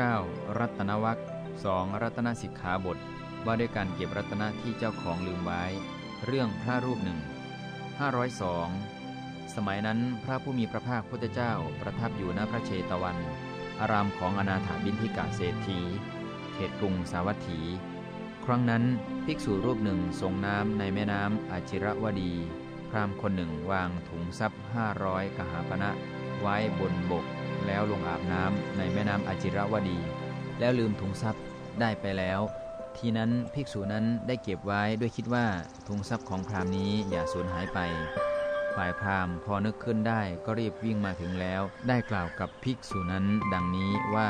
9. รัตนวัคสองรัตนสิกขาบท ว่าด้วยการเก็บรัตนะที่เจ้าของลืมไว้ เรื่องพระรูปหนึ่ง502 สมัยนั้นพระผู้มีพระภาคพุทธเจ้าประทับอยู่ณพระเชตวัน อารามของอนาถาบินทิกาเศรษฐี เขตกรุงสาวัตถี ครั้งนั้นภิกษุรูปหนึ่งส่งน้ำในแม่น้ำอาจิรวดี พรามคนหนึ่งวางถุงทรัพย์ห้าร้อยกหาปณะไว้บนบก แล้วลงอาบน้ำในแม่น้ำอาจิรวดี แล้วลืมถุงทรัพย์ได้ไปแล้ว ทีนั้นภิกษุนั้นได้เก็บไว้ด้วยคิดว่าถุงทรัพย์ของพราหมณ์นี้อย่าสูญหายไป ฝ่ายพราหมณ์พอนึกขึ้นได้ก็รีบวิ่งมาถึงแล้ว ได้กล่าวกับภิกษุนั้นดังนี้ว่า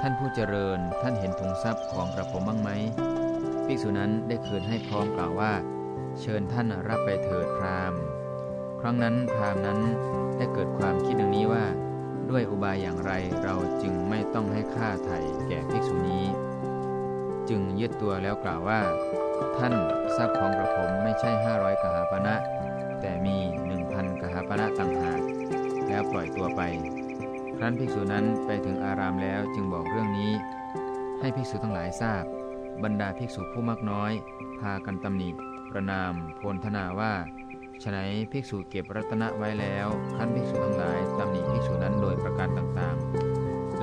ท่านผู้เจริญท่านเห็นถุงทรัพย์ของกระผมบ้างไหมภิกษุนั้นได้คืนให้พร้อมกล่าวว่า เชิญท่านรับไปเถิดพราหมณ์ครั้งนั้นพราหมณ์นั้นได้เกิดความคิดดังนี้ว่า ด้วยอุบายอย่างไรเราจึงไม่ต้องให้ค่าไถ่แก่ภิกษุนี้ จึงยึดตัวแล้วกล่าวว่า ท่านทรัพย์ของกระผมไม่ใช่ 500 กหาปณะแต่มี 1,000 กหาปณะต่างหากแล้วปล่อยตัวไป ครั้นภิกษุนั้นไปถึงอารามแล้วจึงบอกเรื่องนี้ ให้ภิกษุทั้งหลายทราบ บรรดาภิกษุผู้มักน้อย พากันตำหนิประนามโพลธนาว่าฉนัยภิกษุเก็บรัตนะไว้แล้วครั้นภิกษุทั้งหลายตำหนิภิกษุนั้นโด